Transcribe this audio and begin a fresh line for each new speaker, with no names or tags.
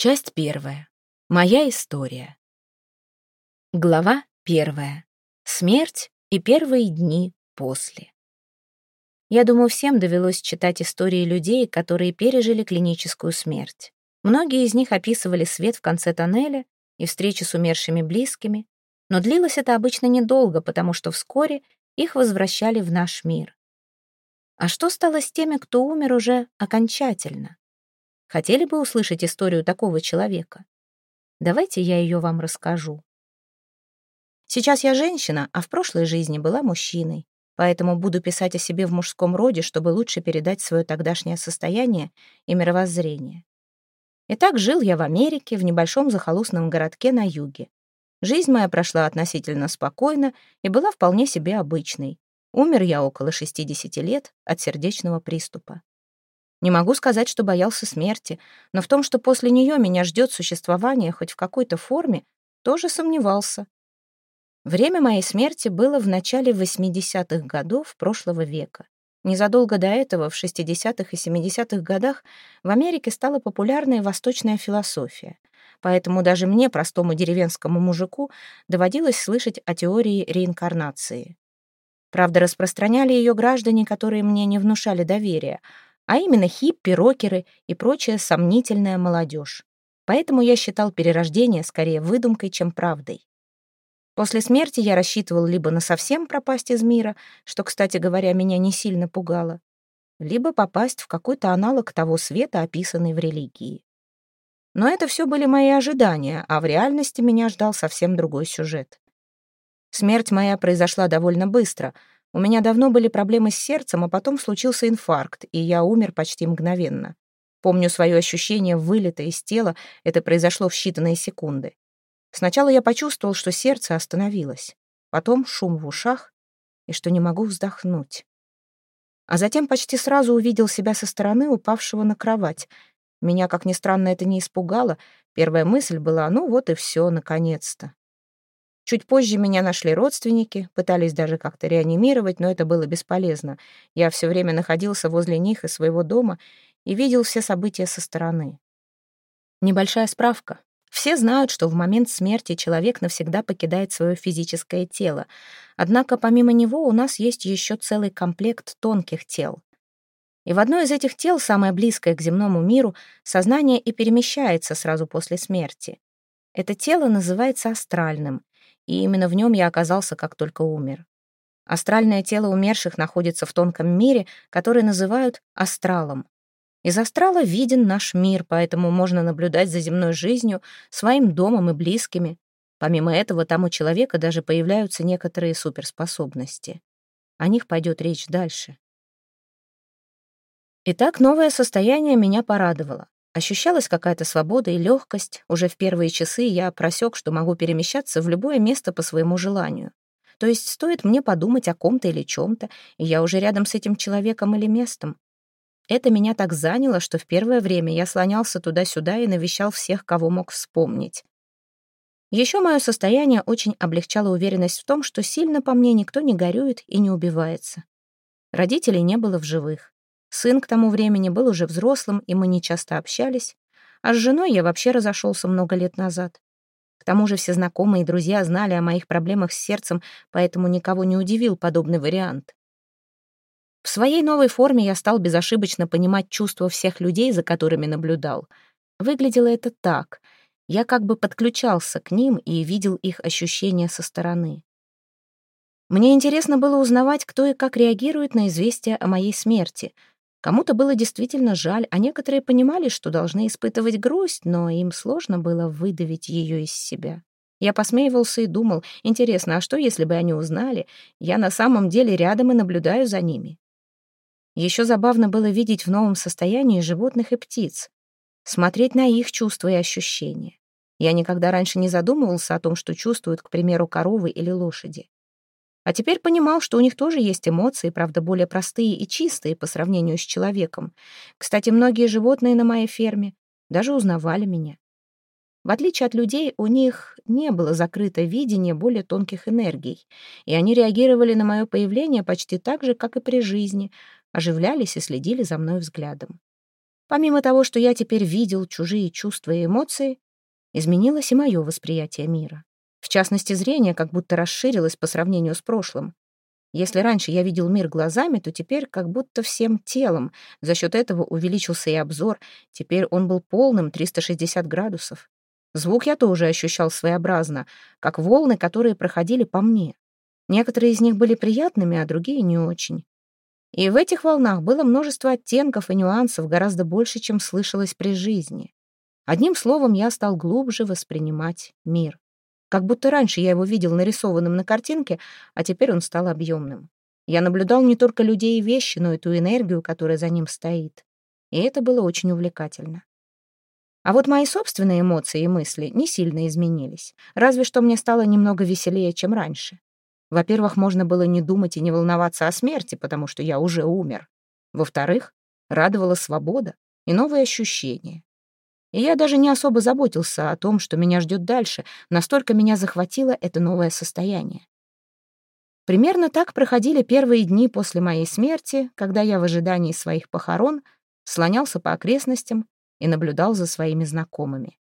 Часть первая. Моя история. Глава первая. Смерть и первые дни после. Я думаю, всем довелось читать истории людей, которые пережили клиническую смерть. Многие из них описывали свет в конце тоннеля и встречи с умершими близкими, но длилось это обычно недолго, потому что вскоре их возвращали в наш мир. А что стало с теми, кто умер уже окончательно? Хотели бы услышать историю такого человека? Давайте я ее вам расскажу. Сейчас я женщина, а в прошлой жизни была мужчиной, поэтому буду писать о себе в мужском роде, чтобы лучше передать свое тогдашнее состояние и мировоззрение. Итак, жил я в Америке, в небольшом захолустном городке на юге. Жизнь моя прошла относительно спокойно и была вполне себе обычной. Умер я около 60 лет от сердечного приступа. Не могу сказать, что боялся смерти, но в том, что после нее меня ждет существование хоть в какой-то форме, тоже сомневался. Время моей смерти было в начале 80-х годов прошлого века. Незадолго до этого, в 60-х и 70-х годах, в Америке стала популярная восточная философия. Поэтому даже мне, простому деревенскому мужику, доводилось слышать о теории реинкарнации. Правда, распространяли ее граждане, которые мне не внушали доверия — а именно хиппи, рокеры и прочая сомнительная молодежь. Поэтому я считал перерождение скорее выдумкой, чем правдой. После смерти я рассчитывал либо на совсем пропасть из мира, что, кстати говоря, меня не сильно пугало, либо попасть в какой-то аналог того света, описанный в религии. Но это все были мои ожидания, а в реальности меня ждал совсем другой сюжет. Смерть моя произошла довольно быстро — у меня давно были проблемы с сердцем, а потом случился инфаркт, и я умер почти мгновенно. Помню свое ощущение вылета из тела, это произошло в считанные секунды. Сначала я почувствовал, что сердце остановилось, потом шум в ушах и что не могу вздохнуть. А затем почти сразу увидел себя со стороны, упавшего на кровать. Меня, как ни странно, это не испугало. Первая мысль была, ну вот и все, наконец-то. Чуть позже меня нашли родственники, пытались даже как-то реанимировать, но это было бесполезно. Я все время находился возле них и своего дома и видел все события со стороны. Небольшая справка. Все знают, что в момент смерти человек навсегда покидает свое физическое тело. Однако помимо него у нас есть еще целый комплект тонких тел. И в одно из этих тел, самое близкое к земному миру, сознание и перемещается сразу после смерти. Это тело называется астральным и именно в нем я оказался, как только умер. Астральное тело умерших находится в тонком мире, который называют астралом. Из астрала виден наш мир, поэтому можно наблюдать за земной жизнью, своим домом и близкими. Помимо этого, там у человека даже появляются некоторые суперспособности. О них пойдет речь дальше. Итак, новое состояние меня порадовало. Ощущалась какая-то свобода и легкость. Уже в первые часы я просек, что могу перемещаться в любое место по своему желанию. То есть стоит мне подумать о ком-то или чем-то, и я уже рядом с этим человеком или местом. Это меня так заняло, что в первое время я слонялся туда-сюда и навещал всех, кого мог вспомнить. Еще мое состояние очень облегчало уверенность в том, что сильно по мне никто не горюет и не убивается. Родителей не было в живых. Сын к тому времени был уже взрослым, и мы не часто общались, а с женой я вообще разошелся много лет назад. К тому же все знакомые и друзья знали о моих проблемах с сердцем, поэтому никого не удивил подобный вариант. В своей новой форме я стал безошибочно понимать чувства всех людей, за которыми наблюдал. Выглядело это так. Я как бы подключался к ним и видел их ощущения со стороны. Мне интересно было узнавать, кто и как реагирует на известие о моей смерти — Кому-то было действительно жаль, а некоторые понимали, что должны испытывать грусть, но им сложно было выдавить ее из себя. Я посмеивался и думал, интересно, а что, если бы они узнали? Я на самом деле рядом и наблюдаю за ними. Еще забавно было видеть в новом состоянии животных и птиц, смотреть на их чувства и ощущения. Я никогда раньше не задумывался о том, что чувствуют, к примеру, коровы или лошади. А теперь понимал, что у них тоже есть эмоции, правда, более простые и чистые по сравнению с человеком. Кстати, многие животные на моей ферме даже узнавали меня. В отличие от людей, у них не было закрыто видение более тонких энергий, и они реагировали на мое появление почти так же, как и при жизни, оживлялись и следили за мной взглядом. Помимо того, что я теперь видел чужие чувства и эмоции, изменилось и мое восприятие мира. В частности, зрение как будто расширилось по сравнению с прошлым. Если раньше я видел мир глазами, то теперь как будто всем телом. За счет этого увеличился и обзор. Теперь он был полным 360 градусов. Звук я тоже ощущал своеобразно, как волны, которые проходили по мне. Некоторые из них были приятными, а другие не очень. И в этих волнах было множество оттенков и нюансов гораздо больше, чем слышалось при жизни. Одним словом, я стал глубже воспринимать мир. Как будто раньше я его видел нарисованным на картинке, а теперь он стал объемным. Я наблюдал не только людей и вещи, но и ту энергию, которая за ним стоит. И это было очень увлекательно. А вот мои собственные эмоции и мысли не сильно изменились, разве что мне стало немного веселее, чем раньше. Во-первых, можно было не думать и не волноваться о смерти, потому что я уже умер. Во-вторых, радовала свобода и новые ощущения. И я даже не особо заботился о том, что меня ждет дальше, настолько меня захватило это новое состояние. Примерно так проходили первые дни после моей смерти, когда я в ожидании своих похорон слонялся по окрестностям и наблюдал за своими знакомыми.